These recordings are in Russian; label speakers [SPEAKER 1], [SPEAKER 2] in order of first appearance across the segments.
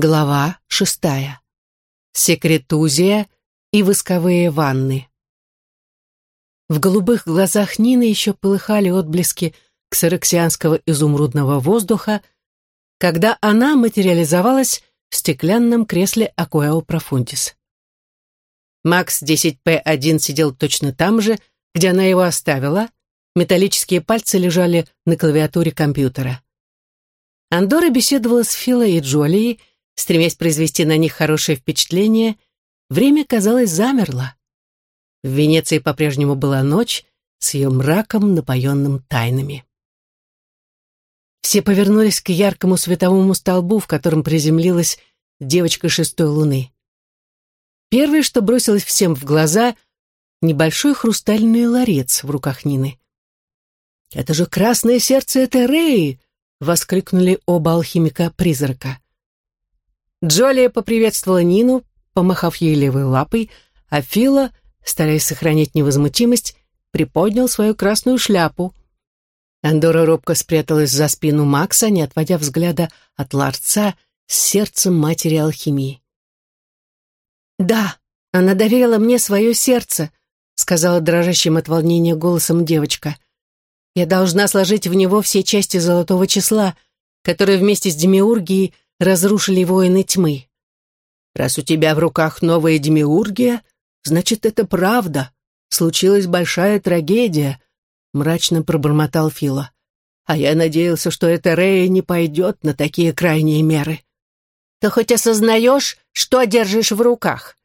[SPEAKER 1] Глава шестая. Секретузия и восковые ванны. В голубых глазах Нины еще полыхали отблески ксероксианского изумрудного воздуха, когда она материализовалась в стеклянном кресле Акуэо Профундис. Макс 10П1 сидел точно там же, где она его оставила, металлические пальцы лежали на клавиатуре компьютера. Андора беседовала с Фило и Джолией, стремясь произвести на них хорошее впечатление, время, казалось, замерло. В Венеции по-прежнему была ночь с ее мраком, напоенным тайнами. Все повернулись к яркому световому столбу, в котором приземлилась девочка шестой луны. Первое, что бросилось всем в глаза — небольшой хрустальный ларец в руках Нины. «Это же красное сердце Этереи!» — воскликнули оба алхимика-призрака. Джолия поприветствовала Нину, помахав ей левой лапой, а Фила, стараясь сохранить невозмутимость, приподнял свою красную шляпу. Андора робко спряталась за спину Макса, не отводя взгляда от ларца с сердцем матери алхимии. «Да, она доверила мне свое сердце», — сказала дрожащим от волнения голосом девочка. «Я должна сложить в него все части золотого числа, которые вместе с Демиургией разрушили воины тьмы. Раз у тебя в руках новая Демиургия, значит, это правда. Случилась большая трагедия», — мрачно пробормотал Фила. «А я надеялся, что эта Рея не пойдет на такие крайние меры». «Ты хоть осознаешь, что держишь в руках?»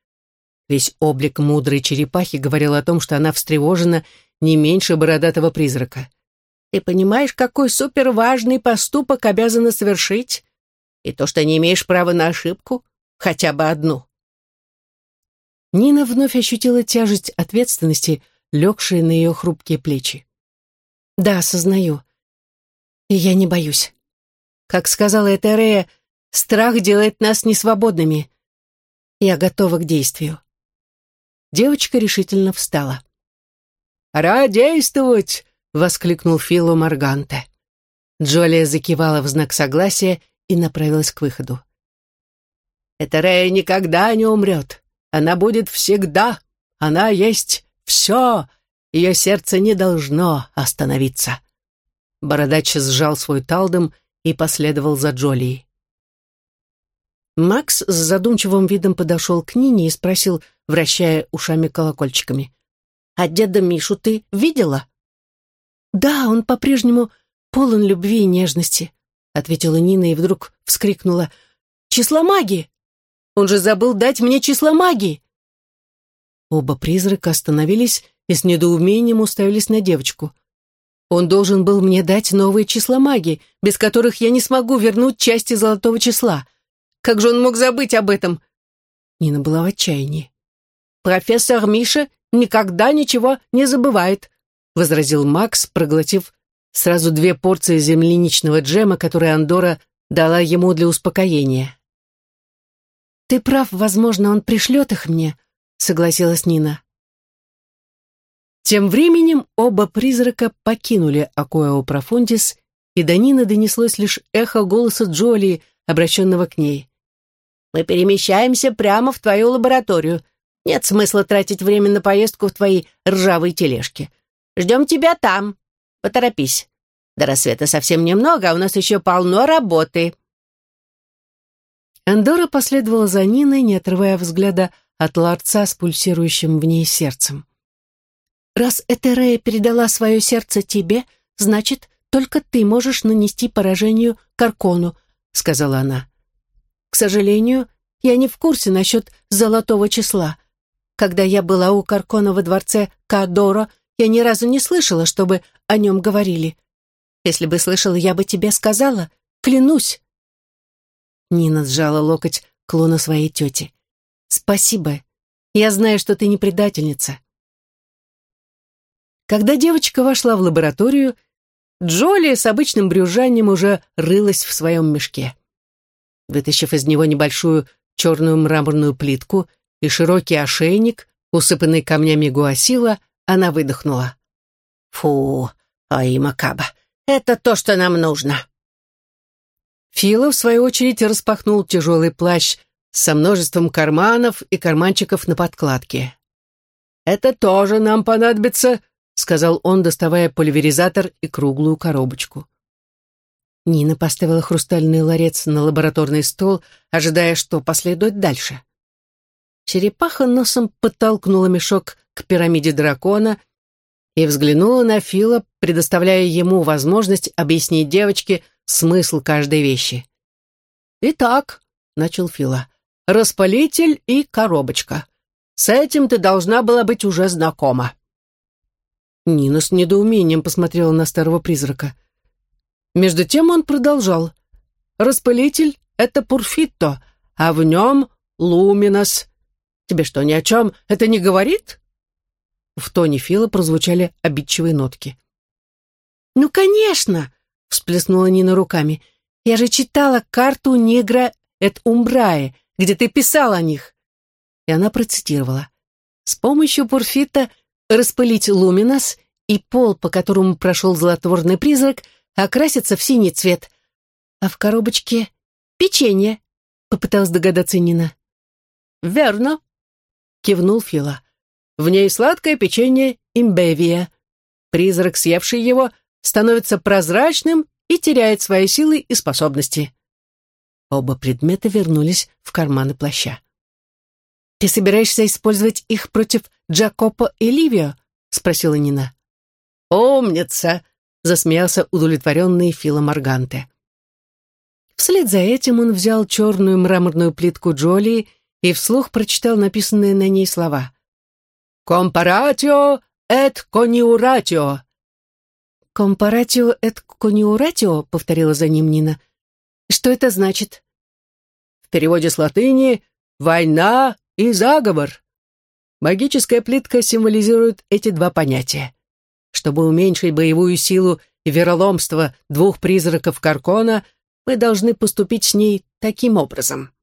[SPEAKER 1] Весь облик мудрой черепахи говорил о том, что она встревожена не меньше бородатого призрака. «Ты понимаешь, какой суперважный поступок обязана совершить? И то, что не имеешь права на ошибку, хотя бы одну». Нина вновь ощутила тяжесть ответственности, легшей на ее хрупкие плечи. «Да, осознаю. И я не боюсь. Как сказала Этерея, страх делает нас несвободными. Я готова к действию». Девочка решительно встала. «Пора действовать!» — воскликнул Фило Марганте. Джолия закивала в знак согласия и направилась к выходу. «Эта Рея никогда не умрет. Она будет всегда. Она есть все. Ее сердце не должно остановиться». Бородач сжал свой талдом и последовал за Джолией. Макс с задумчивым видом подошел к Нине и спросил, вращая ушами-колокольчиками. «А деда Мишу ты видела?» «Да, он по-прежнему полон любви и нежности», — ответила Нина и вдруг вскрикнула. «Числа магии! Он же забыл дать мне числа магии!» Оба призрака остановились и с недоумением уставились на девочку. «Он должен был мне дать новые числа магии, без которых я не смогу вернуть части золотого числа. Как же он мог забыть об этом?» Нина была в отчаянии. «Профессор Миша никогда ничего не забывает», возразил Макс, проглотив сразу две порции земляничного джема, которые Андора дала ему для успокоения. «Ты прав, возможно, он пришлет их мне», — согласилась Нина. Тем временем оба призрака покинули Акуэо Профундис, и до Нины донеслось лишь эхо голоса Джоли, обращенного к ней. Мы перемещаемся прямо в твою лабораторию. Нет смысла тратить время на поездку в твои ржавые тележки. Ждем тебя там. Поторопись. До рассвета совсем немного, а у нас еще полно работы». Андора последовала за Ниной, не отрывая взгляда от ларца с пульсирующим в ней сердцем. «Раз Этерея передала свое сердце тебе, значит, только ты можешь нанести поражению Каркону», — сказала она. К сожалению, я не в курсе насчет золотого числа. Когда я была у Каркона во дворце Кадоро, я ни разу не слышала, чтобы о нем говорили. Если бы слышала, я бы тебе сказала. Клянусь. Нина сжала локоть клона своей тети. «Спасибо. Я знаю, что ты не предательница». Когда девочка вошла в лабораторию, Джоли с обычным брюзжанием уже рылась в своем мешке. Вытащив из него небольшую черную мраморную плитку и широкий ошейник, усыпанный камнями гуасила, она выдохнула. «Фу, Аима Каба, это то, что нам нужно!» Фила, в свою очередь, распахнул тяжелый плащ со множеством карманов и карманчиков на подкладке. «Это тоже нам понадобится», — сказал он, доставая пульверизатор и круглую коробочку. Нина поставила хрустальный ларец на лабораторный стол, ожидая, что последует дальше. Черепаха носом подтолкнула мешок к пирамиде дракона и взглянула на Фила, предоставляя ему возможность объяснить девочке смысл каждой вещи. «Итак», — начал Фила, — «распылитель и коробочка. С этим ты должна была быть уже знакома». Нина с недоумением посмотрела на старого призрака. Между тем он продолжал. «Распылитель — это пурфитто, а в нем луминос. Тебе что, ни о чем это не говорит?» В тоне Фила прозвучали обидчивые нотки. «Ну, конечно!» — всплеснула Нина руками. «Я же читала карту Негра эт Умбрае, где ты писал о них». И она процитировала. «С помощью пурфита распылить луминос, и пол, по которому прошел золотворный призрак, окрасится в синий цвет. А в коробочке печенье, попыталась догадаться Нина. Верно, кивнул Фила. В ней сладкое печенье имбевия. Призрак, съевший его, становится прозрачным и теряет свои силы и способности. Оба предмета вернулись в карманы плаща. «Ты собираешься использовать их против Джакопо и Ливио?» — спросила Нина. «Умница!» засмеялся удовлетворенный Фило Морганте. Вслед за этим он взял черную мраморную плитку Джоли и вслух прочитал написанные на ней слова. «Компаратио эт кониуратио». «Компаратио эт кониуратио», — повторила за ним Нина. «Что это значит?» В переводе с латыни «война и заговор». Магическая плитка символизирует эти два понятия. Чтобы уменьшить боевую силу и вероломство двух призраков Каркона, мы должны поступить с ней таким образом.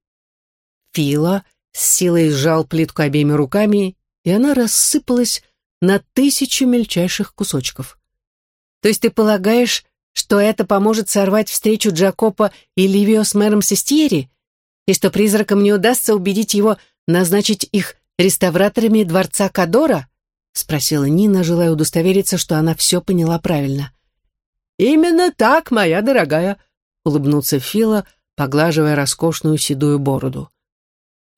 [SPEAKER 1] Фила с силой сжал плитку обеими руками, и она рассыпалась на тысячу мельчайших кусочков. То есть ты полагаешь, что это поможет сорвать встречу Джакопа и Ливио с мэром Сестьери, и что призракам не удастся убедить его назначить их реставраторами дворца Кадора? — спросила Нина, желая удостовериться, что она все поняла правильно. «Именно так, моя дорогая», — улыбнулся Фила, поглаживая роскошную седую бороду.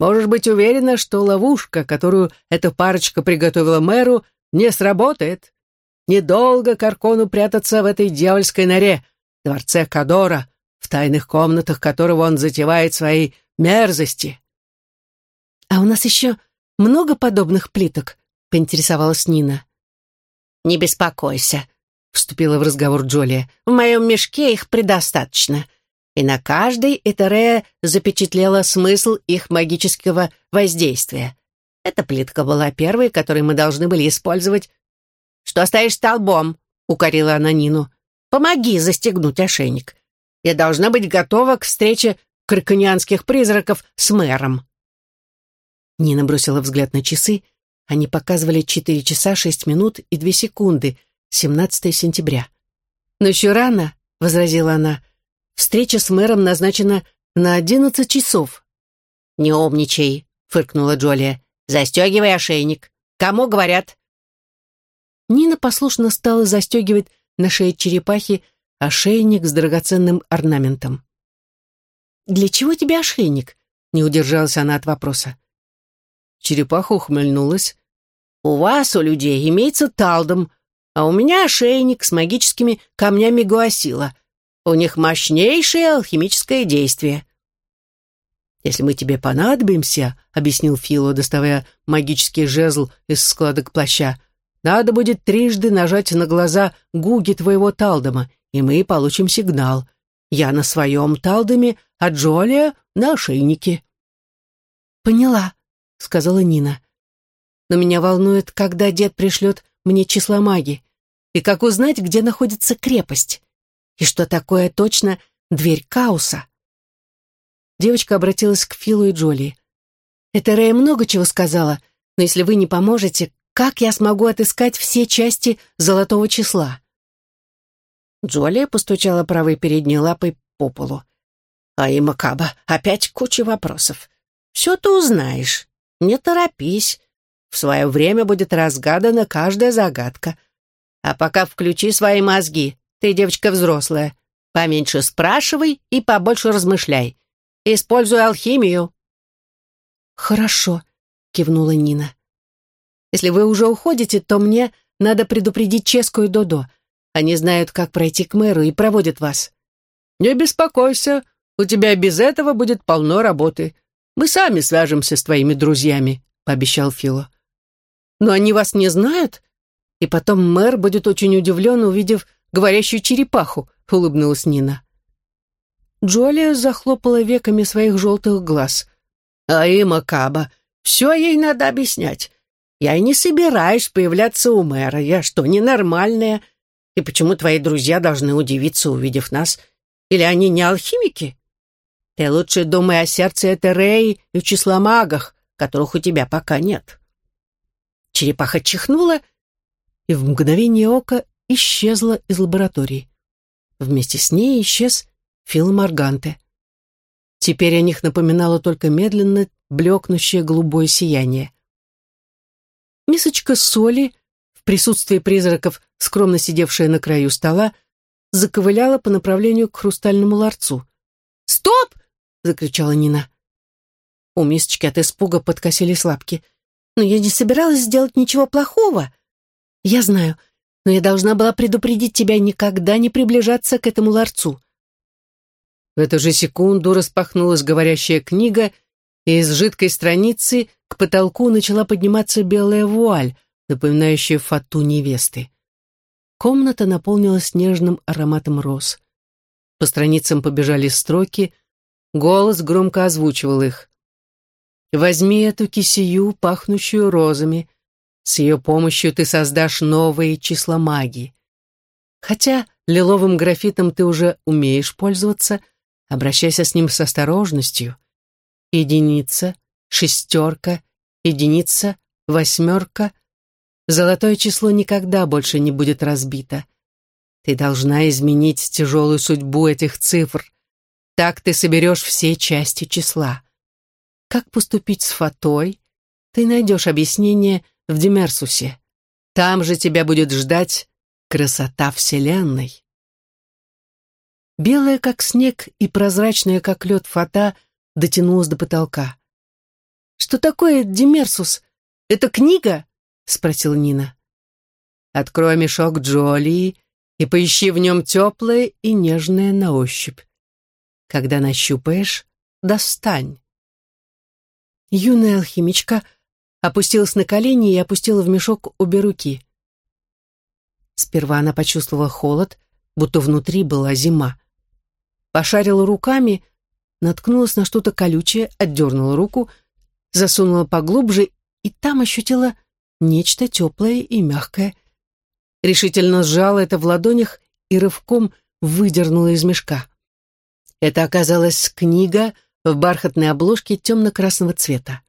[SPEAKER 1] «Можешь быть уверена, что ловушка, которую эта парочка приготовила мэру, не сработает. Недолго Каркону прятаться в этой дьявольской норе, дворце Кадора, в тайных комнатах которого он затевает свои мерзости». «А у нас еще много подобных плиток?» поинтересовалась Нина. «Не беспокойся», — вступила в разговор Джолия. «В моем мешке их предостаточно, и на каждой Этерея запечатлела смысл их магического воздействия. Эта плитка была первой, которую мы должны были использовать. «Что стоишь столбом?» — укорила она Нину. «Помоги застегнуть ошейник. Я должна быть готова к встрече краконианских призраков с мэром». Нина бросила взгляд на часы они показывали 4 часа 6 минут и 2 секунды, 17 сентября. «Но еще рано», — возразила она. «Встреча с мэром назначена на 11 часов». «Не умничай», — фыркнула Джолия. «Застегивай ошейник. Кому говорят?» Нина послушно стала застегивать на шее черепахи ошейник с драгоценным орнаментом. «Для чего тебе ошейник?» — не удержалась она от вопроса. Черепаха ухмыльнулась. «У вас, у людей, имеется талдом, а у меня ошейник с магическими камнями гуасила. У них мощнейшее алхимическое действие». «Если мы тебе понадобимся», — объяснил Фило, доставая магический жезл из складок плаща, «надо будет трижды нажать на глаза гуги твоего талдома, и мы получим сигнал. Я на своем талдоме, а Джолия на ошейнике». «Поняла», сказала Нина. «Но меня волнует, когда дед пришлет мне числа маги, и как узнать, где находится крепость, и что такое точно дверь Кауса». Девочка обратилась к Филу и Джоли. «Это Рэя много чего сказала, но если вы не поможете, как я смогу отыскать все части золотого числа?» Джолия постучала правой передней лапой по полу.
[SPEAKER 2] А и Макаба, опять куча вопросов. Все ты узнаешь. Не торопись. В свое время будет разгадана каждая загадка. А пока включи свои мозги. Ты девочка взрослая. Поменьше спрашивай и побольше размышляй. Используй алхимию.
[SPEAKER 1] Хорошо, кивнула Нина. Если вы уже уходите, то мне надо предупредить Ческу и Додо. Они знают, как пройти к мэру и проводят вас.
[SPEAKER 3] Не беспокойся, у тебя без этого будет полно работы. Мы сами свяжемся с твоими друзьями, пообещал Фило.
[SPEAKER 1] Но они вас не знают? И потом мэр будет очень удивлен, увидев говорящую черепаху, улыбнулась Нина. Джолия захлопала веками своих желтых глаз.
[SPEAKER 2] А и Макаба, все ей надо объяснять. Я и не собираюсь появляться у мэра. Я что, ненормальная? И почему твои друзья должны удивиться, увидев нас? Или они не алхимики? Ты лучше думай о сердце Этереи и числа магах, которых у тебя пока нет. Черепаха чихнула
[SPEAKER 1] и в мгновение ока исчезла из лаборатории. Вместе с ней исчез Фил Марганте. Теперь о них напоминало только медленно блекнущее голубое сияние. Мисочка соли, в присутствии призраков, скромно сидевшая на краю стола, заковыляла по направлению к хрустальному ларцу.
[SPEAKER 2] «Стоп!» — закричала Нина.
[SPEAKER 1] У мисочки от испуга подкосились лапки. «Но я не собиралась сделать ничего плохого. Я знаю, но я должна была предупредить тебя никогда не приближаться к этому ларцу». В эту же секунду распахнулась говорящая книга, и из жидкой страницы к потолку начала подниматься белая вуаль, напоминающая фату невесты. Комната наполнилась нежным ароматом роз. По страницам побежали строки, голос громко озвучивал их. «Возьми эту кисию, пахнущую розами. С ее помощью ты создашь новые числа магии. Хотя лиловым графитом ты уже умеешь пользоваться, обращайся с ним с осторожностью единица, шестерка, единица, восьмерка. Золотое число никогда больше не будет разбито. Ты должна изменить тяжелую судьбу этих цифр. Так ты соберешь все части числа. Как поступить с фатой? Ты найдешь объяснение в Демерсусе. Там же тебя будет ждать красота Вселенной. Белая, как снег, и прозрачная, как лед, фата — дотянулась до потолка. «Что такое Демерсус? Это книга?» — спросила Нина. «Открой мешок Джоли и поищи в нем теплое и нежное на ощупь. Когда нащупаешь, достань». Юная алхимичка опустилась на колени и опустила в мешок обе руки. Сперва она почувствовала холод, будто внутри была зима. Пошарила руками, наткнулась на что-то колючее, отдернула руку, засунула поглубже и там ощутила нечто теплое и мягкое. Решительно сжала это в ладонях и рывком выдернула из мешка. Это оказалась книга в бархатной обложке темно-красного цвета.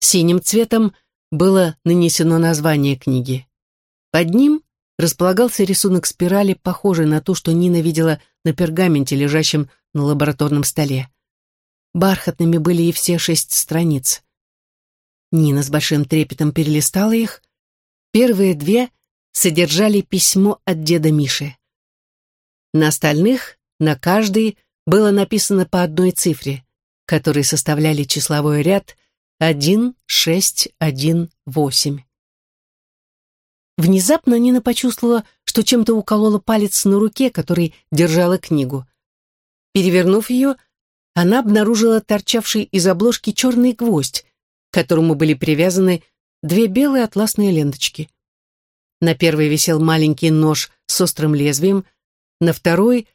[SPEAKER 1] Синим цветом было нанесено название книги. Под ним располагался рисунок спирали, похожий на ту, что Нина видела на пергаменте, лежащем на лабораторном столе. Бархатными были и все шесть страниц. Нина с большим трепетом перелистала их. Первые две содержали письмо от деда Миши. На остальных, на каждой, было написано по одной цифре, которые составляли числовой ряд 1, 6, 1, 8. Внезапно Нина почувствовала, что чем-то уколола палец на руке, который держала книгу. Перевернув ее, она обнаружила торчавший из обложки черный гвоздь, к которому были привязаны две белые атласные ленточки. На первой висел маленький нож с острым лезвием, на второй,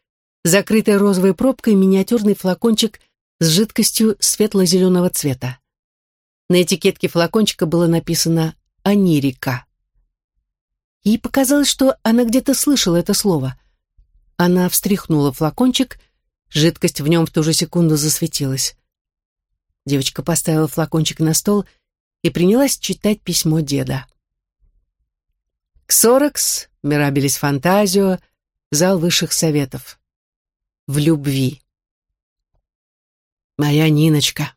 [SPEAKER 1] закрытый розовой пробкой, миниатюрный флакончик с жидкостью светло-зеленого цвета. На этикетке флакончика было написано «Анирика». Ей показалось, что она где-то слышала это слово. Она встряхнула флакончик — Жидкость в нем в ту же секунду засветилась. Девочка поставила флакончик на стол и принялась читать письмо деда. «Ксоракс, Мирабелис Фантазио, зал высших советов. В любви. Моя Ниночка,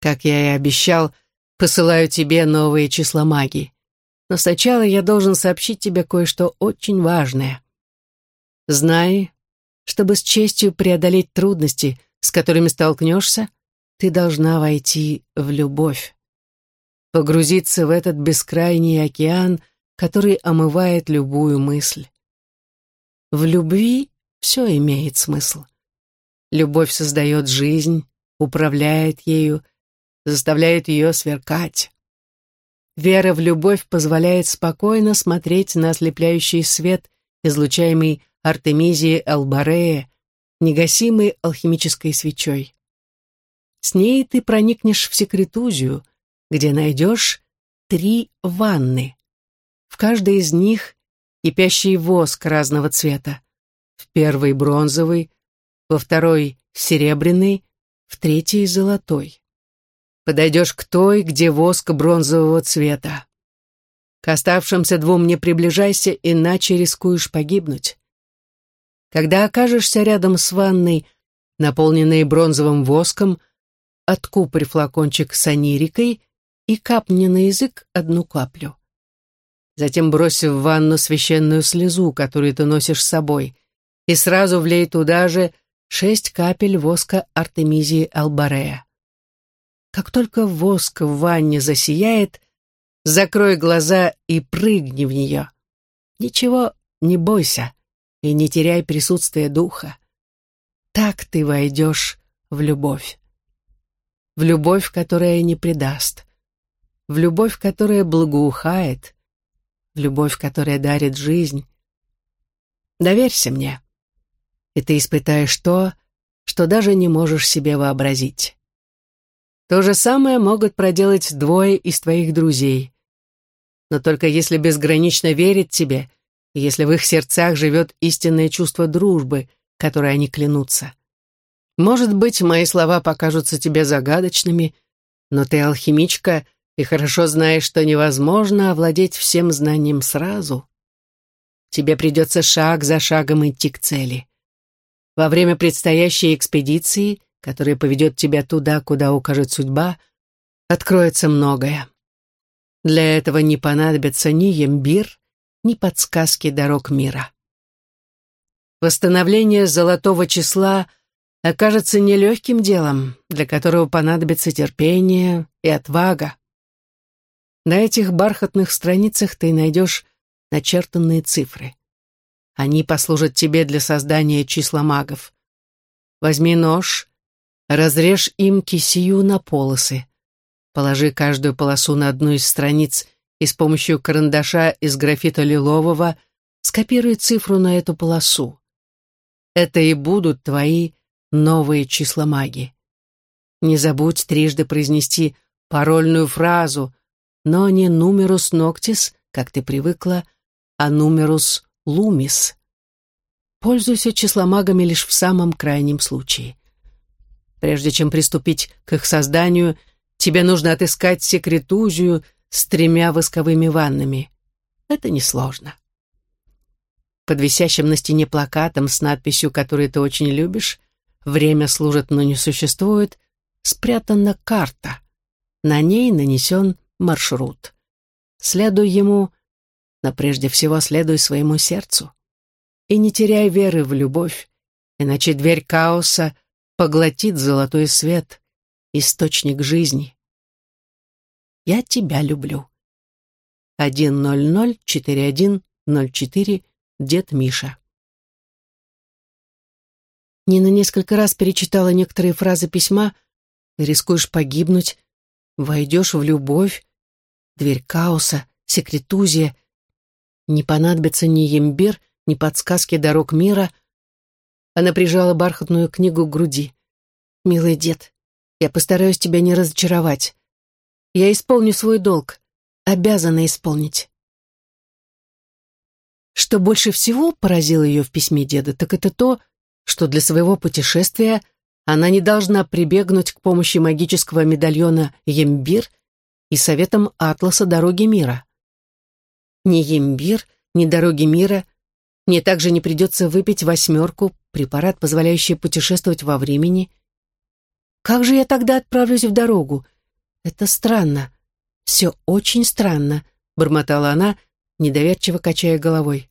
[SPEAKER 1] как я и обещал, посылаю тебе новые числа магии. Но сначала я должен сообщить тебе кое-что очень важное. Знай, чтобы с честью преодолеть трудности, с которыми столкнешься, ты должна войти в любовь. Погрузиться в этот бескрайний океан, который омывает любую мысль. В любви все имеет смысл. Любовь создает жизнь, управляет ею, заставляет ее сверкать. Вера в любовь позволяет спокойно смотреть на ослепляющий свет, излучаемый Артемизией Албарея, негасимой алхимической свечой. С ней ты проникнешь в секретузию, где найдешь три ванны. В каждой из них кипящий воск разного цвета. В первой бронзовый, во второй серебряный, в третьей золотой. Подойдешь к той, где воск бронзового цвета. К оставшимся двум не приближайся, иначе рискуешь погибнуть. Когда окажешься рядом с ванной, наполненной бронзовым воском, откупорь флакончик с анирикой и капни на язык одну каплю. Затем брось в ванну священную слезу, которую ты носишь с собой, и сразу влей туда же шесть капель воска Артемизии Албарея. Как только воск в ванне засияет, закрой глаза и прыгни в нее. Ничего, не бойся и не теряй присутствие духа. Так ты войдешь в любовь. В любовь, которая не предаст. В любовь, которая благоухает. В любовь, которая дарит жизнь. Доверься мне, и ты испытаешь то, что даже не можешь себе вообразить. То же самое могут проделать двое из твоих друзей. Но только если безгранично верить тебе, если в их сердцах живет истинное чувство дружбы, которой они клянутся. Может быть, мои слова покажутся тебе загадочными, но ты алхимичка и хорошо знаешь, что невозможно овладеть всем знанием сразу. Тебе придется шаг за шагом идти к цели. Во время предстоящей экспедиции которая поведет тебя туда, куда укажет судьба, откроется многое. Для этого не понадобится ни ембир, ни подсказки дорог мира. Восстановление золотого числа окажется нелегким делом, для которого понадобится терпение и отвага. На этих бархатных страницах ты найдешь начертанные цифры. Они послужат тебе для создания числа магов. Возьми нож Разрежь им кисию на полосы. Положи каждую полосу на одну из страниц и с помощью карандаша из графита лилового скопируй цифру на эту полосу. Это и будут твои новые числа маги. Не забудь трижды произнести парольную фразу, но не нумерус ноктис, как ты привыкла, а нумерус лумис. Пользуйся числомагами лишь в самом крайнем случае. Прежде чем приступить к их созданию, тебе нужно отыскать секретузию с тремя восковыми ваннами. Это несложно. Под висящим на стене плакатом с надписью, которую ты очень любишь, «Время служит, но не существует», спрятана карта. На ней нанесен маршрут. Следуй ему, но прежде всего следуй своему сердцу. И не теряй веры в любовь, иначе дверь хаоса — поглотит золотой свет, источник жизни. Я тебя люблю. 1004104 Дед Миша. Нина несколько раз перечитала некоторые фразы письма. рискуешь погибнуть, войдешь в любовь, дверь хаоса, секретузия. Не понадобится ни ембир, ни подсказки дорог мира — она прижала бархатную книгу к груди. «Милый дед, я постараюсь тебя не разочаровать. Я исполню свой долг. Обязана исполнить». Что больше всего поразило ее в письме деда, так это то, что для своего путешествия она не должна прибегнуть к помощи магического медальона Ембир и советам Атласа Дороги Мира. Ни Ембир, ни Дороги Мира мне также не придется выпить восьмерку, препарат, позволяющий путешествовать во времени. Как же я тогда отправлюсь в дорогу? Это странно. Все очень странно, бормотала она, недоверчиво качая головой.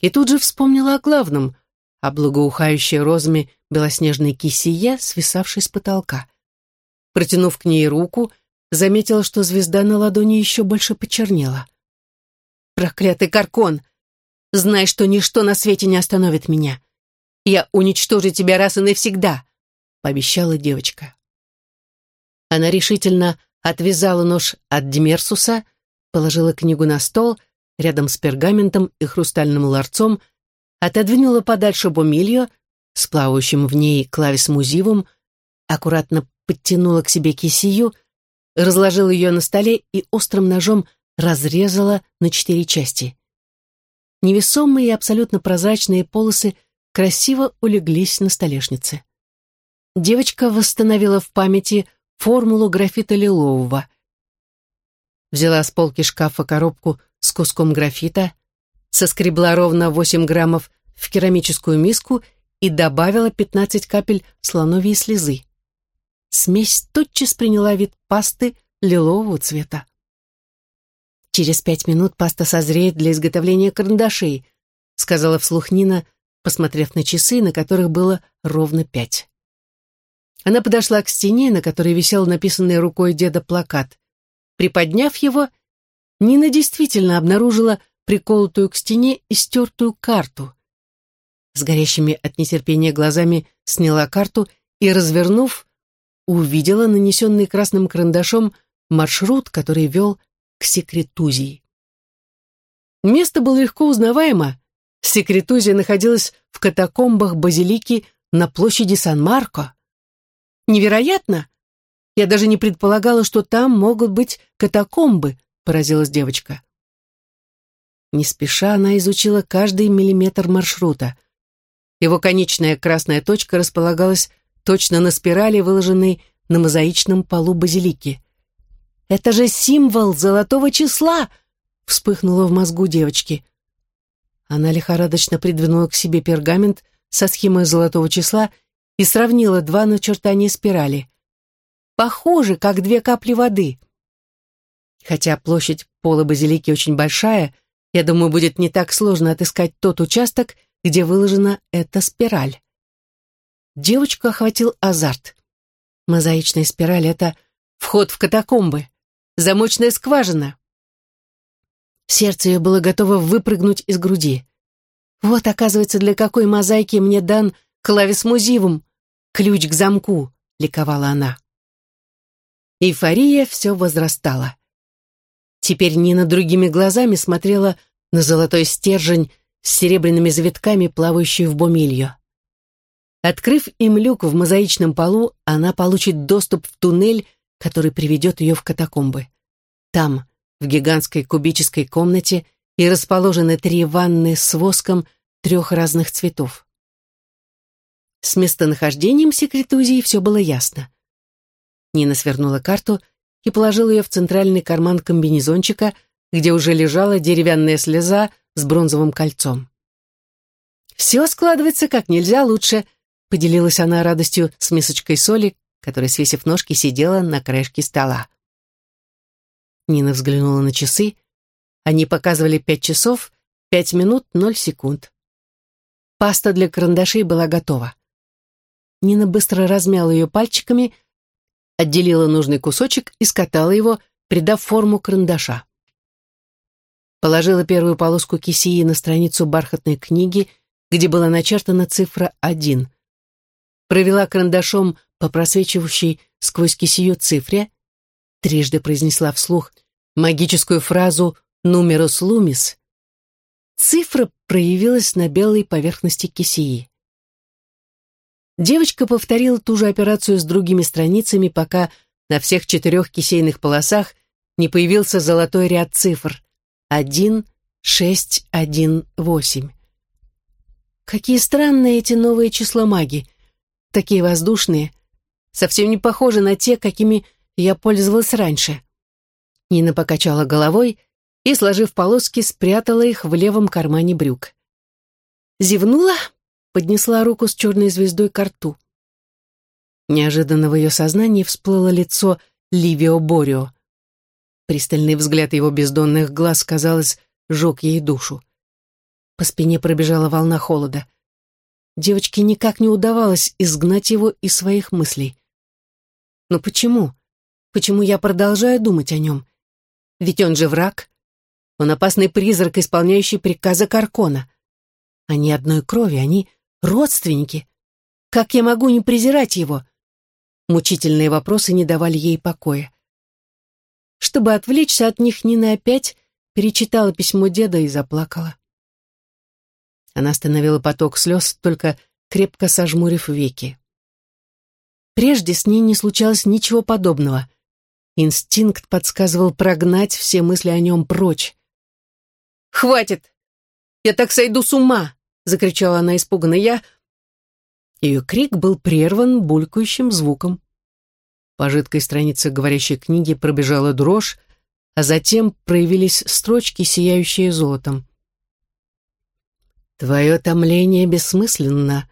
[SPEAKER 1] И тут же вспомнила о главном, о благоухающей розами белоснежной кисие, свисавшей с потолка. Протянув к ней руку, заметила, что звезда на ладони еще больше почернела. «Проклятый Каркон! Знай, что ничто на свете не остановит меня. Я уничтожу тебя раз и навсегда!» — пообещала девочка. Она решительно отвязала нож от Демерсуса, положила книгу на стол рядом с пергаментом и хрустальным ларцом, отодвинула подальше бумилью с плавающим в ней клавис-музивом, аккуратно подтянула к себе кисию, разложила ее на столе и острым ножом разрезала на четыре части. Невесомые и абсолютно прозрачные полосы красиво улеглись на столешнице. Девочка восстановила в памяти формулу графита лилового. Взяла с полки шкафа коробку с куском графита, соскребла ровно 8 граммов в керамическую миску и добавила 15 капель слоновьей слезы. Смесь тотчас приняла вид пасты лилового цвета. «Через пять минут паста созреет для изготовления карандашей», сказала вслух Нина, посмотрев на часы, на которых было ровно пять. Она подошла к стене, на которой висел написанный рукой деда плакат. Приподняв его, Нина действительно обнаружила приколотую к стене и стертую карту. С горящими от нетерпения глазами сняла карту и, развернув, увидела нанесенный красным карандашом маршрут, который вел к секретузии. Место было легко узнаваемо. Секретузия находилась в катакомбах базилики на площади Сан-Марко. Невероятно! Я даже не предполагала, что там могут быть катакомбы, поразилась девочка. Не спеша она изучила каждый миллиметр маршрута. Его конечная красная точка располагалась точно на спирали, выложенной на мозаичном полу базилики. «Это же символ золотого числа!» вспыхнуло в мозгу девочки. Она лихорадочно придвинула к себе пергамент со схемой золотого числа и сравнила два начертания спирали. Похоже, как две капли воды. Хотя площадь пола базилики очень большая, я думаю, будет не так сложно отыскать тот участок, где выложена эта спираль. Девочку охватил азарт. Мозаичная спираль — это вход в катакомбы, замочная скважина. Сердце ее было готово выпрыгнуть из груди. Вот, оказывается, для какой мозаики мне дан клавис-музивум, ключ к замку, ликовала она. Эйфория все возрастала. Теперь Нина другими глазами смотрела на золотой стержень с серебряными завитками, плавающий в бомилью. Открыв им люк в мозаичном полу, она получит доступ в туннель, который приведет ее в катакомбы. Там, в гигантской кубической комнате, и расположены три ванны с воском трех разных цветов. С местонахождением секретузии все было ясно. Нина свернула карту и положила ее в центральный карман комбинезончика, где уже лежала деревянная слеза с бронзовым кольцом. «Все складывается как нельзя лучше», Поделилась она радостью с мисочкой соли, которая, свесив ножки, сидела на краешке стола. Нина взглянула на часы. Они показывали пять часов, пять минут, ноль секунд. Паста для карандашей была готова. Нина быстро размяла ее пальчиками, отделила нужный кусочек и скатала его, придав форму карандаша. Положила первую полоску кисии на страницу бархатной книги, где была начертана цифра один провела карандашом по просвечивающей сквозь кисию цифре, трижды произнесла вслух магическую фразу «нумерус лумис». Цифра проявилась на белой поверхности кисии. Девочка повторила ту же операцию с другими страницами, пока на всех четырех кисейных полосах не появился золотой ряд цифр один, шесть, один, восемь. Какие странные эти новые числа маги такие воздушные, совсем не похожи на те, какими я пользовалась раньше. Нина покачала головой и, сложив полоски, спрятала их в левом кармане брюк. Зевнула, поднесла руку с черной звездой к рту. Неожиданно в ее сознании всплыло лицо Ливио Борио. Пристальный взгляд его бездонных глаз, казалось, жег ей душу. По спине пробежала волна холода. Девочке никак не удавалось изгнать его из своих мыслей. Но почему? Почему я продолжаю думать о нем? Ведь он же враг. Он опасный призрак, исполняющий приказы Каркона. Они одной крови, они родственники. Как я могу не презирать его? Мучительные вопросы не давали ей покоя. Чтобы отвлечься от них, Нина опять перечитала письмо деда и заплакала. Она остановила поток слез, только крепко сожмурив веки. Прежде с ней не случалось ничего подобного. Инстинкт подсказывал прогнать все мысли о нем прочь.
[SPEAKER 2] «Хватит! Я так сойду с ума!» — закричала она испуганно. «Я...»
[SPEAKER 1] Ее крик был прерван булькающим звуком. По жидкой странице говорящей книги пробежала дрожь, а затем проявились строчки, сияющие золотом. «Твое томление бессмысленно.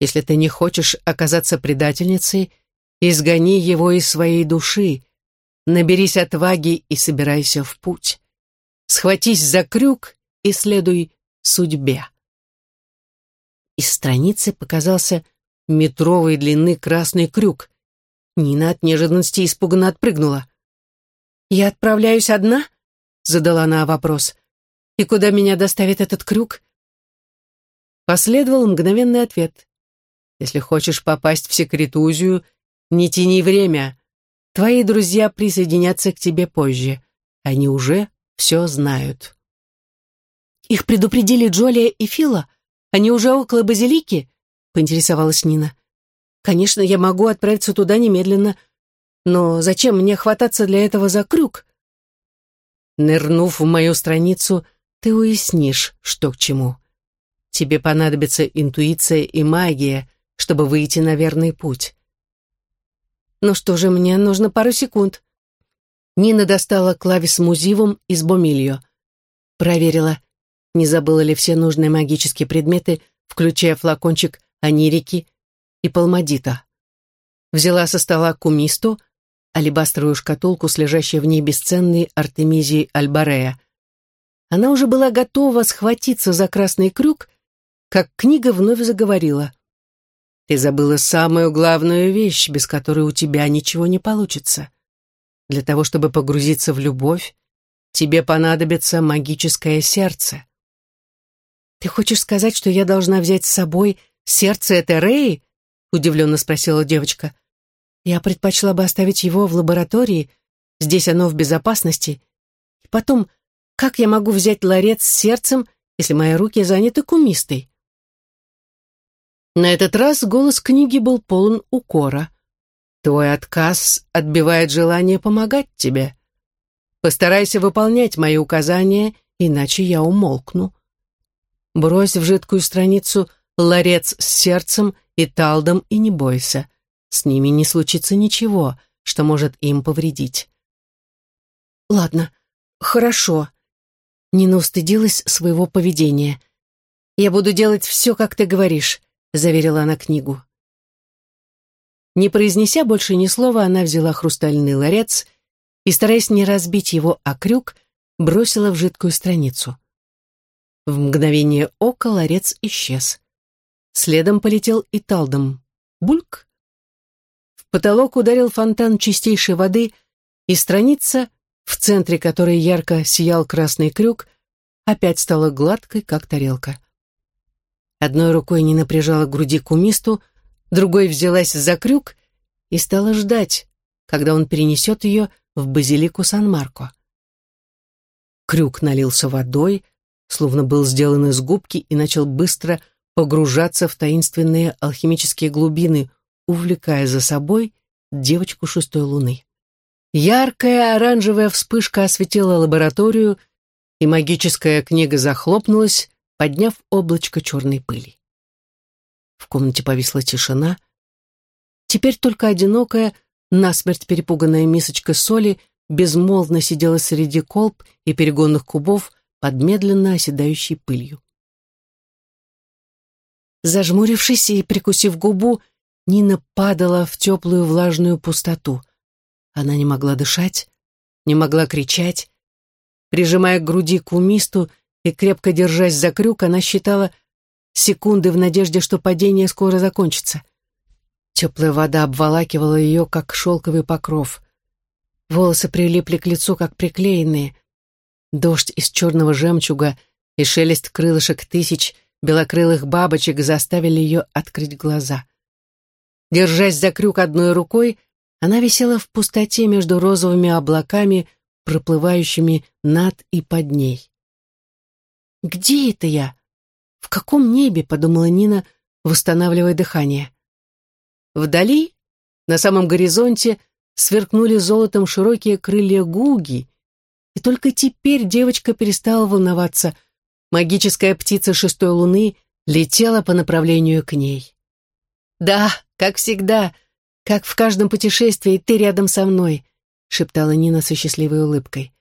[SPEAKER 1] Если ты не хочешь оказаться предательницей, изгони его из своей души, наберись отваги и собирайся в путь. Схватись за крюк и следуй судьбе». Из страницы показался метровой длины красный крюк. Нина от неожиданности испуганно отпрыгнула. «Я отправляюсь одна?» — задала она вопрос. «И куда меня доставит этот крюк?» Последовал мгновенный ответ. «Если хочешь попасть в секретузию, не тяни время. Твои друзья присоединятся к тебе позже. Они уже все знают».
[SPEAKER 2] «Их предупредили Джолия и Фила? Они уже около базилики?» — поинтересовалась Нина. Конечно, я могу отправиться туда немедленно, но зачем мне хвататься для этого за крюк?
[SPEAKER 1] Нырнув в мою страницу, ты уяснишь, что к чему. Тебе понадобится интуиция и магия, чтобы выйти на верный путь.
[SPEAKER 2] Ну что же, мне нужно пару секунд.
[SPEAKER 1] Нина достала клавис музивом из Бомильо. Проверила, не забыла ли все нужные магические предметы, включая флакончик анирики, и палмадита. Взяла со стола кумисту, алебастровую шкатулку с лежащей в ней бесценной Артемизией Альбарея. Она уже была готова схватиться за красный крюк, как книга вновь заговорила. «Ты забыла самую главную вещь, без которой у тебя ничего не получится. Для того, чтобы погрузиться в любовь, тебе понадобится магическое сердце».
[SPEAKER 2] «Ты хочешь сказать, что я должна взять с собой сердце Этереи?» удивленно спросила девочка. Я предпочла бы оставить его в лаборатории, здесь оно в безопасности. И потом, как я могу взять ларец с сердцем, если мои руки заняты кумистой?
[SPEAKER 1] На этот раз голос книги был полон укора. Твой отказ отбивает желание помогать тебе. Постарайся выполнять мои указания, иначе я умолкну. Брось в жидкую страницу ларец с сердцем и талдом, и не бойся. С ними не случится ничего, что может им повредить.
[SPEAKER 2] Ладно, хорошо. Нина устыдилась своего поведения. «Я буду делать все, как ты говоришь», — заверила она книгу.
[SPEAKER 1] Не произнеся больше ни слова, она взяла хрустальный ларец и, стараясь не разбить его о крюк, бросила в жидкую страницу. В мгновение ока ларец исчез. Следом полетел и талдом. Бульк! В потолок ударил фонтан чистейшей воды, и страница, в центре которой ярко сиял красный крюк, опять стала гладкой, как тарелка. Одной рукой не напряжала груди кумисту, другой взялась за крюк и стала ждать, когда он перенесет ее в базилику Сан-Марко. Крюк налился водой, словно был сделан из губки и начал быстро погружаться в таинственные алхимические глубины, увлекая за собой девочку шестой луны. Яркая оранжевая вспышка осветила лабораторию, и магическая книга захлопнулась, подняв облачко черной пыли. В комнате повисла тишина. Теперь только одинокая, насмерть перепуганная мисочка соли безмолвно сидела среди колб и перегонных кубов под медленно оседающей пылью.
[SPEAKER 2] Зажмурившись и прикусив губу,
[SPEAKER 1] Нина падала в теплую влажную пустоту. Она не могла дышать, не могла кричать. Прижимая к груди кумисту и крепко держась за крюк, она считала секунды в надежде, что падение скоро закончится. Теплая вода обволакивала ее, как шелковый покров. Волосы прилипли к лицу, как приклеенные. Дождь из черного жемчуга и шелест крылышек тысяч белокрылых бабочек заставили ее открыть глаза. Держась за крюк одной рукой, она висела в пустоте между розовыми облаками, проплывающими над и под ней. «Где это я? В каком небе?» — подумала Нина, восстанавливая дыхание. Вдали, на самом горизонте, сверкнули золотом широкие крылья Гуги, и только теперь девочка перестала волноваться. Магическая птица шестой луны летела по направлению к ней. «Да, как всегда, как в каждом путешествии, ты рядом со мной», шептала Нина со счастливой улыбкой.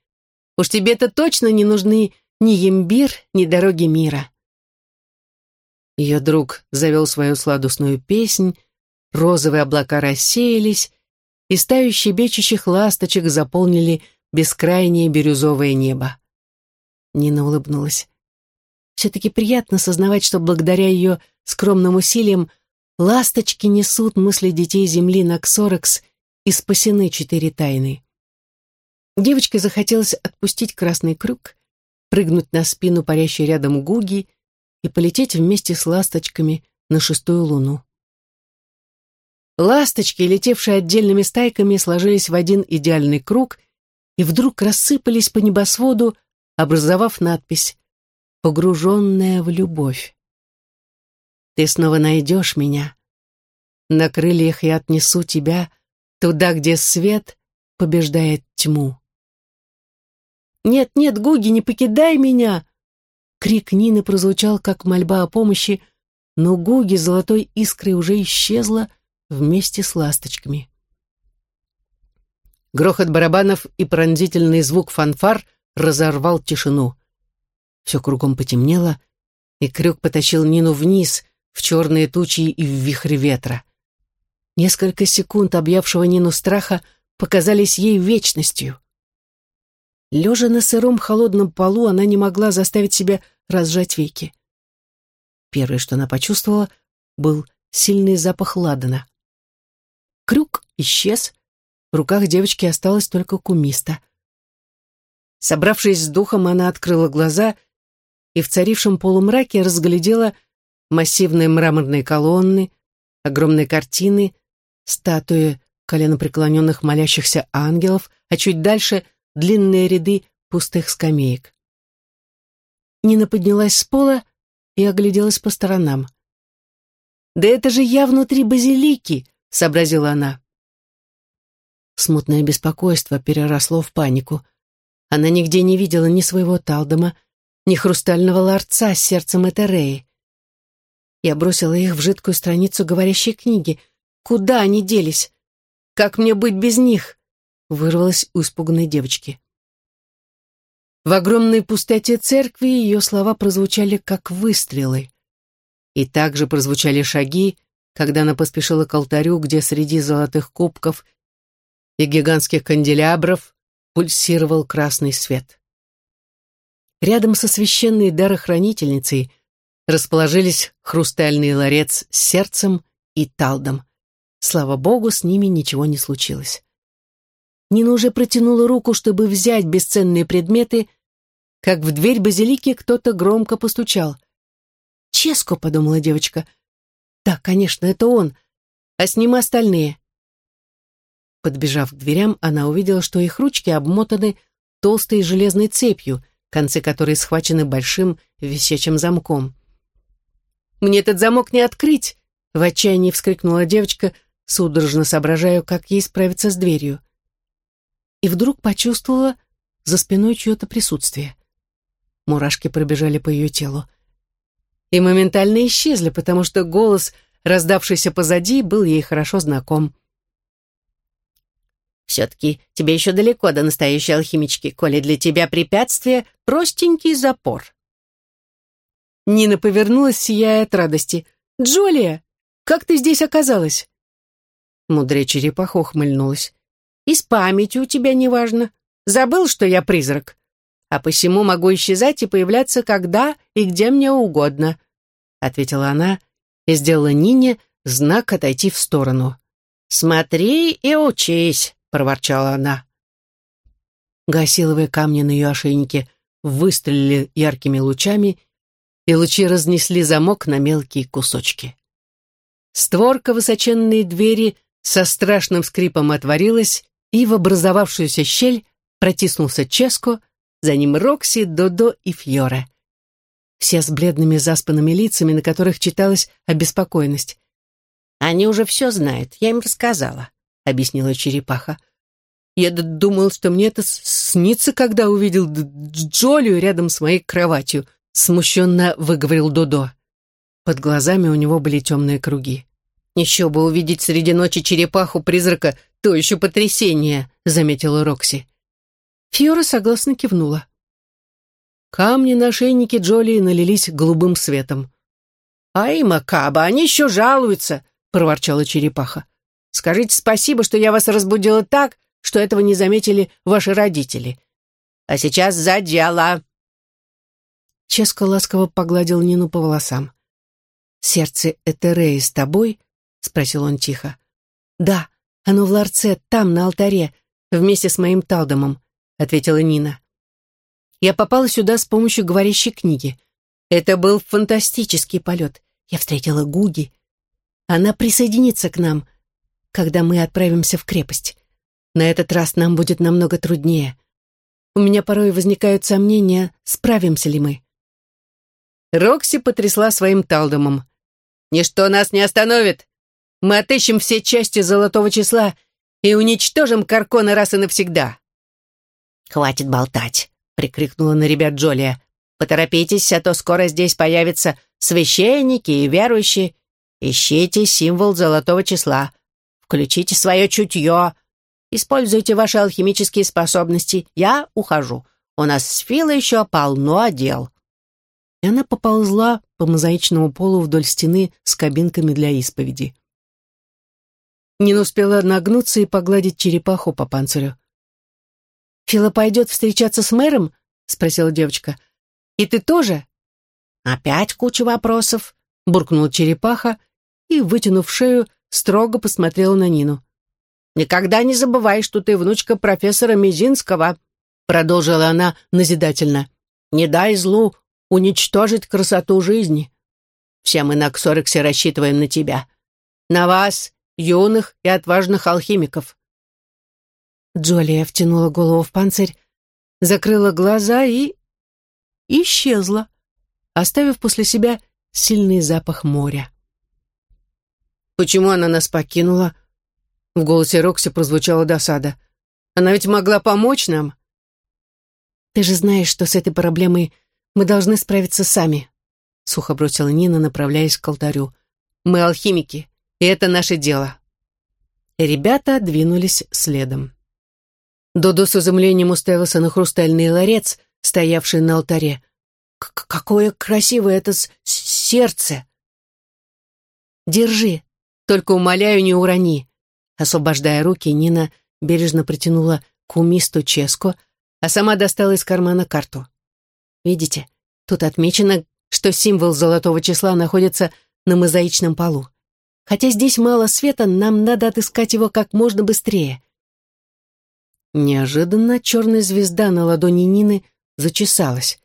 [SPEAKER 1] «Уж тебе-то точно не нужны ни ямбир, ни дороги мира». Ее друг завел свою сладостную песнь, розовые облака рассеялись, и стаю щебечущих ласточек заполнили бескрайнее бирюзовое небо. Нина улыбнулась. Все-таки приятно сознавать, что благодаря ее скромным усилиям Ласточки несут мысли детей Земли на Ксорекс и спасены четыре тайны. Девочке захотелось отпустить красный крюк, прыгнуть на спину парящей рядом Гуги и полететь вместе с ласточками на шестую луну. Ласточки, летевшие отдельными стайками, сложились в один идеальный круг и вдруг рассыпались по небосводу, образовав надпись «Погруженная в любовь». Ты снова найдешь меня. На крыльях я отнесу тебя туда, где свет побеждает тьму. «Нет, нет, Гуги, не покидай меня!» Крик Нины прозвучал, как мольба о помощи, но Гуги золотой искрой уже исчезла вместе с ласточками. Грохот барабанов и пронзительный звук фанфар разорвал тишину. Все кругом потемнело, и крюк потащил Нину вниз, в черные тучи и в вихре ветра. Несколько секунд объявшего Нину страха показались ей вечностью. Лежа на сыром холодном полу, она не могла заставить себя разжать веки. Первое, что она почувствовала, был сильный запах ладана. Крюк исчез, в руках девочки осталось только кумиста. Собравшись с духом, она открыла глаза и в царившем полумраке разглядела массивные мраморные колонны, огромные картины, статуи коленопреклоненных молящихся ангелов, а чуть дальше длинные ряды пустых скамеек. Нина поднялась с пола и огляделась по сторонам. «Да это же я внутри базилики!» — сообразила она. Смутное беспокойство переросло в панику. Она нигде не видела ни своего талдома, ни хрустального ларца с сердцем Этереи. Я бросила их в жидкую страницу говорящей книги. Куда они делись? Как мне быть без них? Вырвалась у испуганной девочки. В огромной пустоте церкви ее слова прозвучали как выстрелы. И также прозвучали шаги, когда она поспешила к алтарю, где среди золотых кубков и гигантских канделябров пульсировал красный свет. Рядом со священной дарохранительницей расположились хрустальный ларец с сердцем и талдом. Слава богу, с ними ничего не случилось. Нина уже протянула руку, чтобы взять бесценные предметы, как в дверь базилики кто-то громко постучал. «Ческо», — подумала девочка. «Да, конечно, это он, а с ним остальные». Подбежав к дверям, она увидела, что их ручки обмотаны толстой железной цепью, концы которой схвачены большим висячим замком. Мне этот замок не открыть!» В отчаянии вскрикнула девочка, судорожно соображая, как ей справиться с дверью. И вдруг почувствовала за спиной чье-то присутствие. Мурашки пробежали по ее телу. И моментально исчезли, потому что голос, раздавшийся позади, был ей хорошо знаком. «Все-таки тебе еще далеко до настоящей алхимички, коли для тебя препятствие — простенький запор», Нина повернулась, сияя от радости. «Джолия, как ты здесь оказалась?
[SPEAKER 2] Мудрая черепаха ухмыльнулась. «И с памятью у тебя неважно. Забыл, что я призрак. А посему могу исчезать и появляться когда и где мне угодно», ответила она и сделала Нине знак отойти в сторону. «Смотри и учись», — проворчала она. Гасиловые камни на ее ошейнике выстрелили яркими лучами, и лучи разнесли замок на мелкие кусочки. Створка высоченной двери со страшным скрипом отворилась, и в образовавшуюся щель протиснулся Ческо, за ним Рокси, Додо и Фьоре. Все с бледными заспанными лицами, на которых читалась обеспокоенность. «Они уже все знают, я им рассказала», — объяснила черепаха. «Я думал, что мне это снится, когда увидел Джолию рядом с моей кроватью», — смущенно выговорил Додо. Под глазами у него были темные круги. «Еще бы увидеть среди ночи черепаху-призрака, то еще потрясение», — заметила Рокси. Фьора согласно кивнула. Камни на шейнике Джоли налились голубым светом. «Ай, Макаба, они еще жалуются!» — проворчала черепаха. «Скажите спасибо, что я вас разбудила так, что этого не заметили ваши родители. А сейчас за дело!» Ческо ласково погладил Нину по волосам. «Сердце Этереи с тобой?» — спросил он тихо. «Да, оно в ларце, там, на алтаре, вместе с моим талдомом», — ответила Нина. «Я попала сюда с помощью говорящей книги. Это был фантастический полет. Я встретила Гуги. Она присоединится к нам, когда мы отправимся в крепость. На этот раз нам будет намного труднее. У меня порой возникают сомнения, справимся ли мы». Рокси потрясла своим талдомом. «Ничто нас не остановит. Мы отыщем все части золотого числа и уничтожим Каркона раз и навсегда». «Хватит болтать», — прикрикнула на ребят Джолия. «Поторопитесь, а то скоро здесь появятся священники и верующие. Ищите символ золотого числа. Включите свое чутье. Используйте ваши алхимические способности. Я ухожу. У нас с Филой еще полно дел» и она поползла по мозаичному полу вдоль стены с кабинками для исповеди. Нина успела нагнуться и погладить черепаху по панцирю. «Фила пойдет встречаться с мэром?» — спросила девочка. «И ты тоже?» «Опять куча вопросов», — буркнула черепаха и, вытянув шею, строго посмотрела на Нину. «Никогда не забывай, что ты внучка профессора Мизинского», — продолжила она назидательно. «Не дай злу уничтожить красоту жизни. Все мы на Ксорексе рассчитываем на тебя. На вас, юных и отважных алхимиков». Джолия втянула голову в панцирь, закрыла глаза и... исчезла, оставив после себя сильный запах моря. «Почему она нас покинула?» В голосе Рокси прозвучала досада. «Она ведь могла помочь нам». «Ты же знаешь, что с этой проблемой мы должны справиться сами», — сухо бросила Нина, направляясь к алтарю. «Мы алхимики, и это наше дело». Ребята двинулись следом. Додо с изумлением уставился на хрустальный ларец, стоявший на алтаре. «Какое красивое это сердце!» «Держи, только умоляю, не урони!» Освобождая руки, Нина бережно протянула кумисту Ческо, а сама достала из кармана карту. Видите, тут отмечено, что символ золотого числа находится на мозаичном полу. Хотя здесь мало света, нам надо отыскать его как можно быстрее. Неожиданно черная звезда на ладони Нины зачесалась.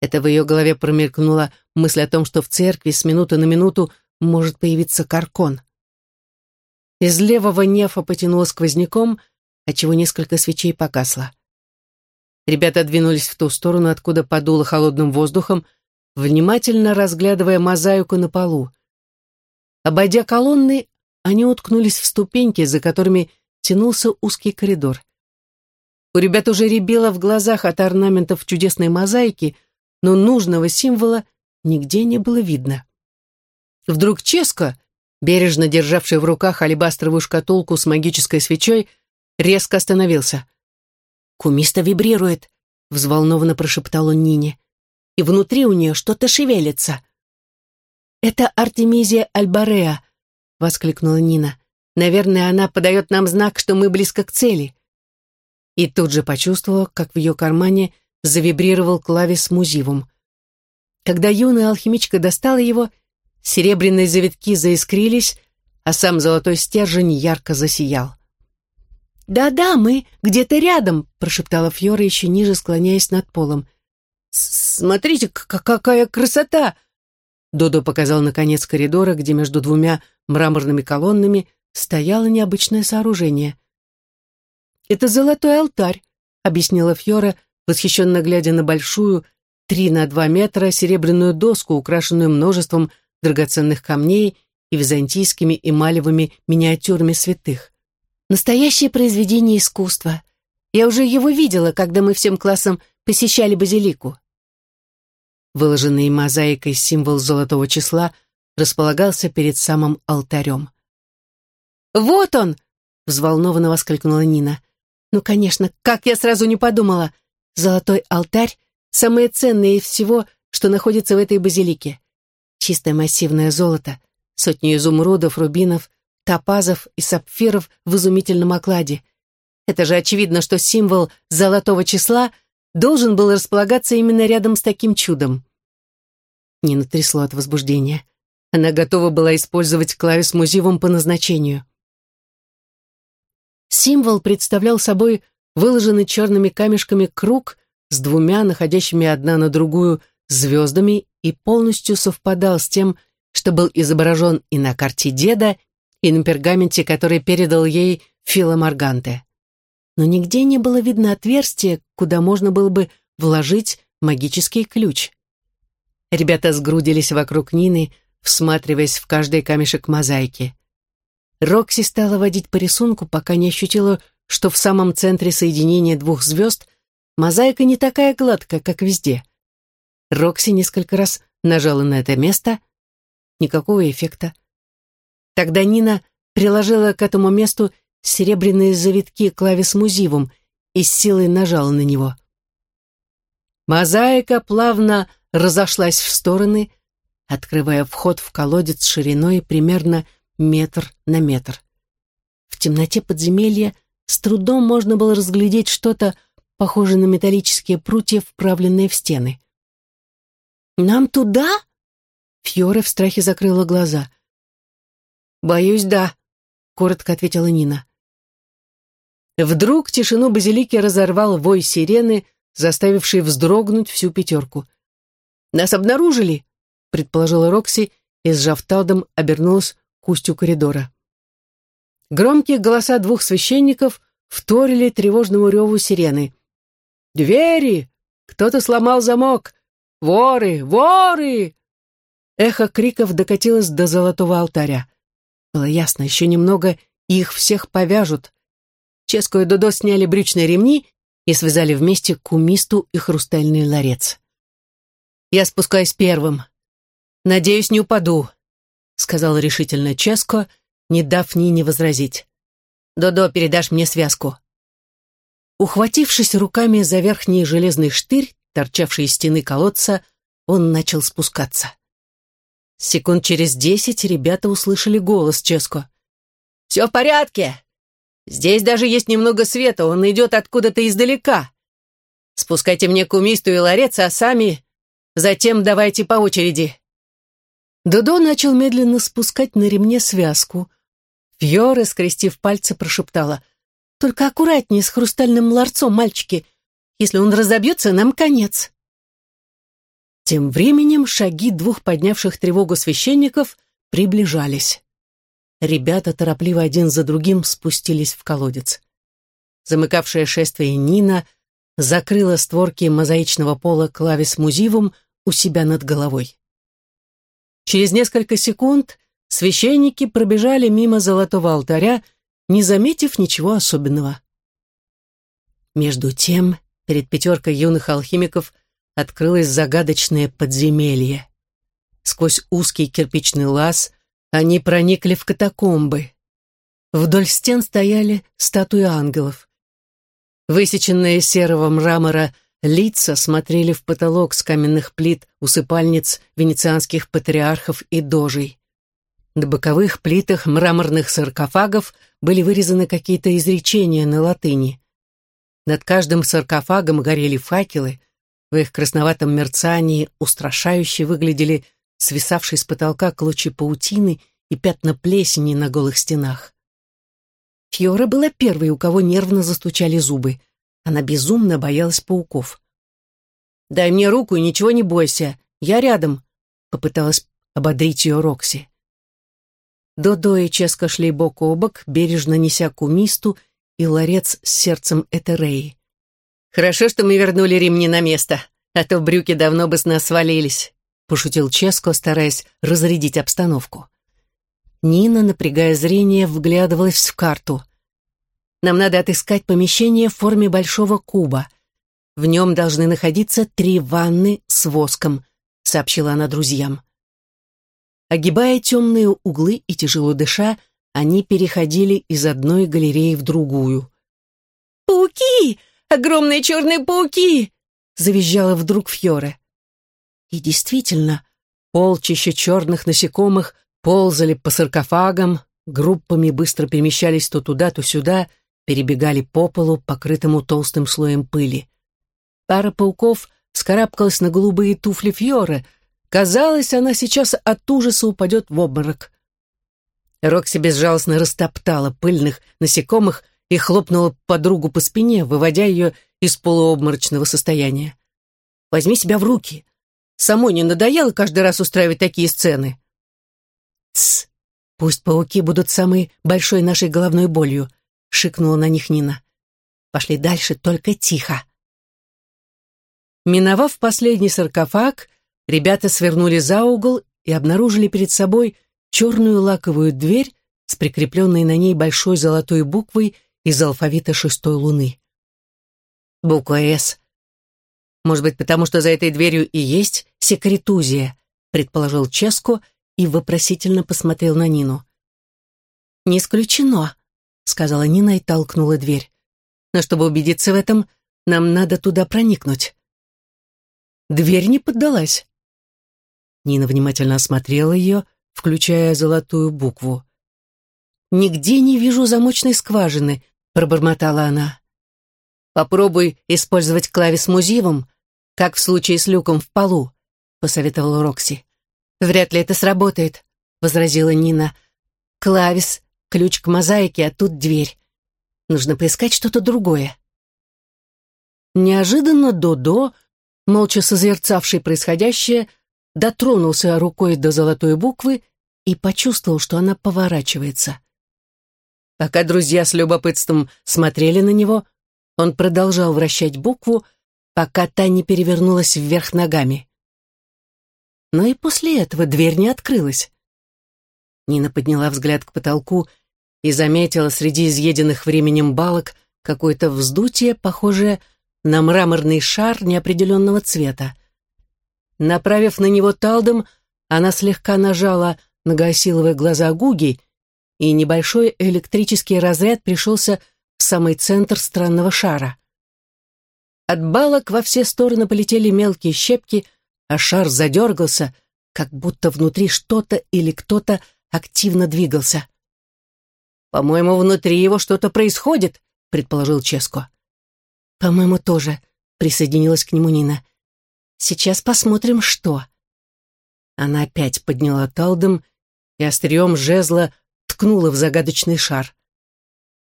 [SPEAKER 2] Это в ее голове промелькнула мысль о том, что в церкви с минуты на минуту может появиться каркон. Из левого нефа потянуло сквозняком, отчего несколько свечей погасло. Ребята двинулись в ту сторону, откуда подуло холодным воздухом, внимательно разглядывая мозаику на полу. Обойдя колонны, они уткнулись в ступеньки, за которыми тянулся узкий коридор. У ребят уже рябило в глазах от орнаментов чудесной мозаики, но нужного символа нигде не было видно. Вдруг Ческо, бережно державший в руках алебастровую шкатулку с магической свечой, резко остановился. «Кумиста вибрирует», — взволнованно прошептал он Нине. «И внутри у нее что-то шевелится». «Это Артемизия Альбареа», — воскликнула Нина.
[SPEAKER 1] Наверное, она подает нам знак, что мы близко к цели. И тут же почувствовала, как в ее кармане завибрировал клавис музивум. Когда юная алхимичка достала его, серебряные завитки заискрились, а сам золотой стержень ярко засиял. «Да-да, мы где-то рядом», — прошептала Фьора, еще ниже склоняясь над полом. «Смотрите, какая красота!» Додо показал наконец коридора, где между двумя мраморными колоннами стояло необычное сооружение. «Это золотой алтарь», — объяснила Фьора, восхищенно глядя на большую, три на два метра, серебряную доску, украшенную множеством драгоценных камней и византийскими эмалевыми миниатюрами святых. Настоящее произведение искусства. Я уже его видела, когда мы всем классом посещали базилику. Выложенный мозаикой символ золотого числа располагался перед самым алтарем. «Вот он!» — взволнованно воскликнула Нина. «Ну, конечно, как я сразу не подумала! Золотой алтарь — самое ценное из всего, что находится в этой базилике. Чистое массивное золото, сотни изумрудов, рубинов, топазов и сапфиров в изумительном окладе. Это же очевидно, что символ золотого числа должен был располагаться именно рядом с таким чудом. Нина трясло от возбуждения. Она готова была использовать клавис музивом по назначению. Символ представлял собой выложенный черными камешками круг с двумя находящими одна на другую звездами и полностью совпадал с тем, что был изображен и на карте деда, и на пергаменте, который передал ей Фила Марганте. Но нигде не было видно отверстия, куда можно было бы вложить магический ключ. Ребята сгрудились вокруг Нины, всматриваясь в каждый камешек мозаики. Рокси стала водить по рисунку, пока не ощутила, что в самом центре соединения двух звезд мозаика не такая гладкая, как везде. Рокси несколько раз нажала на это место. Никакого эффекта. Тогда Нина приложила к этому месту серебряные завитки клавис музивум и с силой нажала на него. Мозаика плавно разошлась в стороны, открывая вход в колодец шириной примерно метр на метр. В темноте подземелья с трудом можно было разглядеть что-то, похожее на металлические прутья, вправленные в стены. «Нам туда?» Фьора в страхе закрыла глаза. «Боюсь, да», — коротко ответила Нина. Вдруг тишину базилики разорвал вой сирены, заставивший вздрогнуть всю пятерку. «Нас обнаружили!» — предположила Рокси и, сжав талдом, обернулась к устью коридора. Громкие голоса двух священников вторили тревожному реву сирены. «Двери! Кто-то сломал замок! Воры! Воры!» Эхо криков докатилось до золотого алтаря. Было ясно, еще немного, и их всех повяжут. Ческо и Додо сняли брючные ремни и связали вместе кумисту и хрустальный ларец. «Я спускаюсь первым. Надеюсь, не упаду», — сказал решительно Ческо, не дав Нине возразить. «Додо, передашь мне связку». Ухватившись руками за верхний железный штырь, торчавший из стены колодца, он начал спускаться. Секунд через десять ребята услышали голос Ческо. «Все в порядке! Здесь даже есть немного света, он идет откуда-то издалека. Спускайте мне кумисту и ларец, а сами затем давайте по очереди». Додо начал медленно спускать на ремне связку. Фьора, скрестив пальцы, прошептала. «Только аккуратнее с хрустальным ларцом, мальчики. Если он разобьется, нам конец». Тем временем шаги двух поднявших тревогу священников приближались. Ребята торопливо один за другим спустились в колодец. Замыкавшая шествие Нина закрыла створки мозаичного пола клавис музивом у себя над головой. Через несколько секунд священники пробежали мимо золотого алтаря, не заметив ничего особенного. Между тем, перед пятеркой юных алхимиков открылось загадочное подземелье. Сквозь узкий кирпичный лаз они проникли в катакомбы. Вдоль стен стояли статуи ангелов. Высеченные серого мрамора лица смотрели в потолок с каменных плит усыпальниц венецианских патриархов и дожей. На боковых плитах мраморных саркофагов были вырезаны какие-то изречения на латыни. Над каждым саркофагом горели факелы, в их красноватом мерцании устрашающе выглядели свисавшие с потолка клочья паутины и пятна плесени на голых стенах. Фьора была первой, у кого нервно застучали зубы. Она безумно боялась пауков. «Дай мне руку и ничего не бойся, я рядом», — попыталась ободрить ее Рокси. Додо и Ческа шли бок о бок, бережно неся кумисту и ларец с сердцем Этереи. «Хорошо, что мы вернули ремни на место, а то брюки давно бы с нас свалились», — пошутил Ческо, стараясь разрядить обстановку. Нина, напрягая зрение, вглядывалась в карту. «Нам надо отыскать помещение в форме большого куба. В нем должны находиться три ванны с воском», — сообщила она друзьям. Огибая темные углы и тяжело дыша, они переходили из одной галереи в другую.
[SPEAKER 2] «Пауки! Огромные черные пауки!» — завизжала вдруг Фьоре.
[SPEAKER 1] И действительно, полчища черных насекомых ползали по саркофагам, группами быстро перемещались то туда, то сюда, перебегали по полу, покрытому толстым слоем пыли. Пара пауков скарабкалась на голубые туфли Фьоры, Казалось, она сейчас от ужаса упадет в обморок. Рокси безжалостно растоптала пыльных насекомых и хлопнула подругу по спине, выводя ее из полуобморочного состояния. «Возьми себя в руки. Самой не надоело каждый раз устраивать такие сцены?» «Тсс, пусть пауки будут самой большой нашей головной болью», — шикнула на них Нина. «Пошли дальше, только тихо». Миновав последний саркофаг, Ребята свернули за угол и обнаружили перед собой черную лаковую дверь с прикрепленной на ней большой золотой буквой из алфавита шестой луны. Буква «С». Может быть, потому что за этой дверью и есть секретузия, предположил Ческо и вопросительно посмотрел на Нину. «Не исключено», — сказала Нина и толкнула дверь. «Но чтобы убедиться в этом, нам надо туда проникнуть». Дверь не поддалась. Нина внимательно осмотрела ее, включая золотую букву. «Нигде не вижу замочной скважины», — пробормотала она. «Попробуй использовать клавиш музивом, как в случае с люком в полу», — посоветовала Рокси. «Вряд ли это сработает», — возразила Нина. «Клавис, ключ к мозаике, а тут дверь. Нужно поискать что-то другое». Неожиданно Додо, молча созерцавший происходящее, — дотронулся рукой до золотой буквы и почувствовал, что она поворачивается. Пока друзья с любопытством смотрели на него, он продолжал вращать букву, пока та не перевернулась вверх ногами. Но и после этого дверь не открылась. Нина подняла взгляд к потолку и заметила среди изъеденных временем балок какое-то вздутие, похожее на мраморный шар неопределенного цвета. Направив на него талдом, она слегка нажала на гасиловые глаза Гуги, и небольшой электрический разряд пришелся в самый центр странного шара. От балок во все стороны полетели мелкие щепки, а шар задергался, как будто внутри что-то или кто-то активно двигался. «По-моему, внутри его что-то происходит», — предположил Ческо. «По-моему, тоже», — присоединилась к нему Нина. Сейчас посмотрим, что. Она опять подняла талдом и острием жезла ткнула в загадочный шар.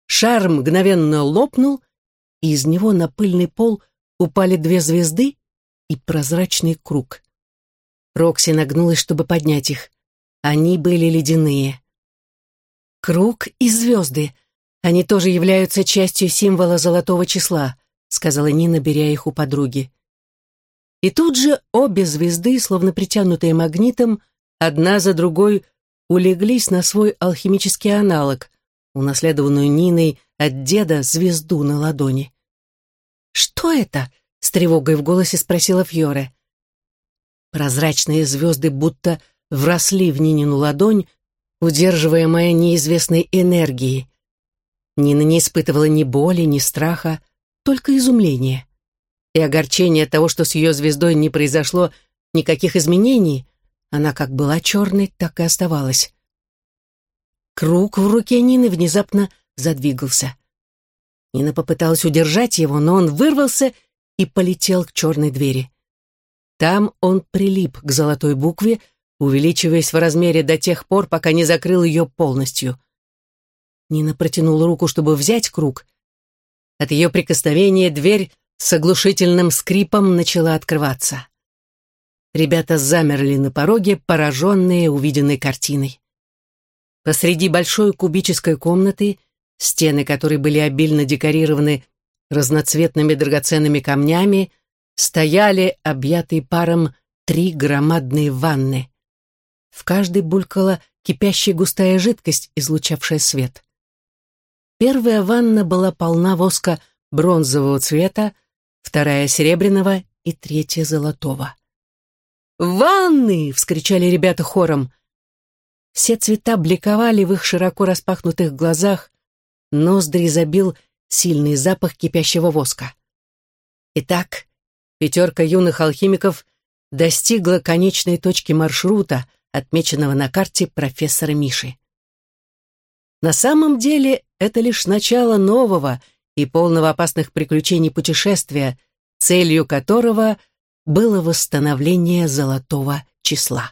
[SPEAKER 1] Шар мгновенно лопнул, и из него на пыльный пол упали две звезды и прозрачный круг. Рокси нагнулась, чтобы поднять их. Они были ледяные. «Круг и звезды. Они тоже являются частью символа золотого числа», сказала Нина, беря их у подруги. И тут же обе звезды, словно притянутые магнитом, одна за другой улеглись на свой алхимический аналог, унаследованную Ниной от деда звезду на ладони. «Что это?» — с тревогой в голосе спросила Фьоре. Прозрачные звезды будто вросли в Нинину ладонь, удерживаемая неизвестной энергией. Нина не испытывала ни боли, ни страха, только изумление и огорчение того, что с ее звездой не произошло никаких изменений, она как была черной, так и оставалась. Круг в руке Нины внезапно задвигался. Нина попыталась удержать его, но он вырвался и полетел к черной двери. Там он прилип к золотой букве, увеличиваясь в размере до тех пор, пока не закрыл ее полностью. Нина протянула руку, чтобы взять круг. От ее прикосновения дверь с оглушительным скрипом начала открываться. Ребята замерли на пороге, пораженные увиденной картиной. Посреди большой кубической комнаты, стены которой были обильно декорированы разноцветными драгоценными камнями, стояли, объятые паром, три громадные ванны. В каждой булькала кипящая густая жидкость, излучавшая свет. Первая ванна была полна воска бронзового цвета, вторая — серебряного и третья — золотого. «Ванны!» — вскричали ребята хором. Все цвета бликовали в их широко распахнутых глазах, ноздри забил сильный запах кипящего воска. Итак, пятерка юных алхимиков достигла конечной точки маршрута, отмеченного на карте профессора Миши. На самом деле это лишь начало нового и полного опасных приключений путешествия, целью которого было восстановление золотого числа.